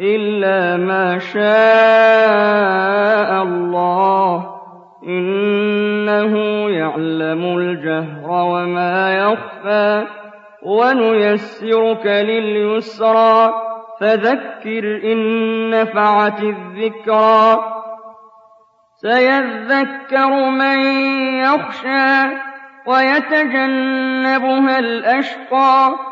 إلا ما شاء الله. إنه يعلم الجهر وما يخفى. ونيسرك لليسرى. فذكر إن نفعت الذكرى. سيذكر من يخشى. ويتجنبها الأشقى.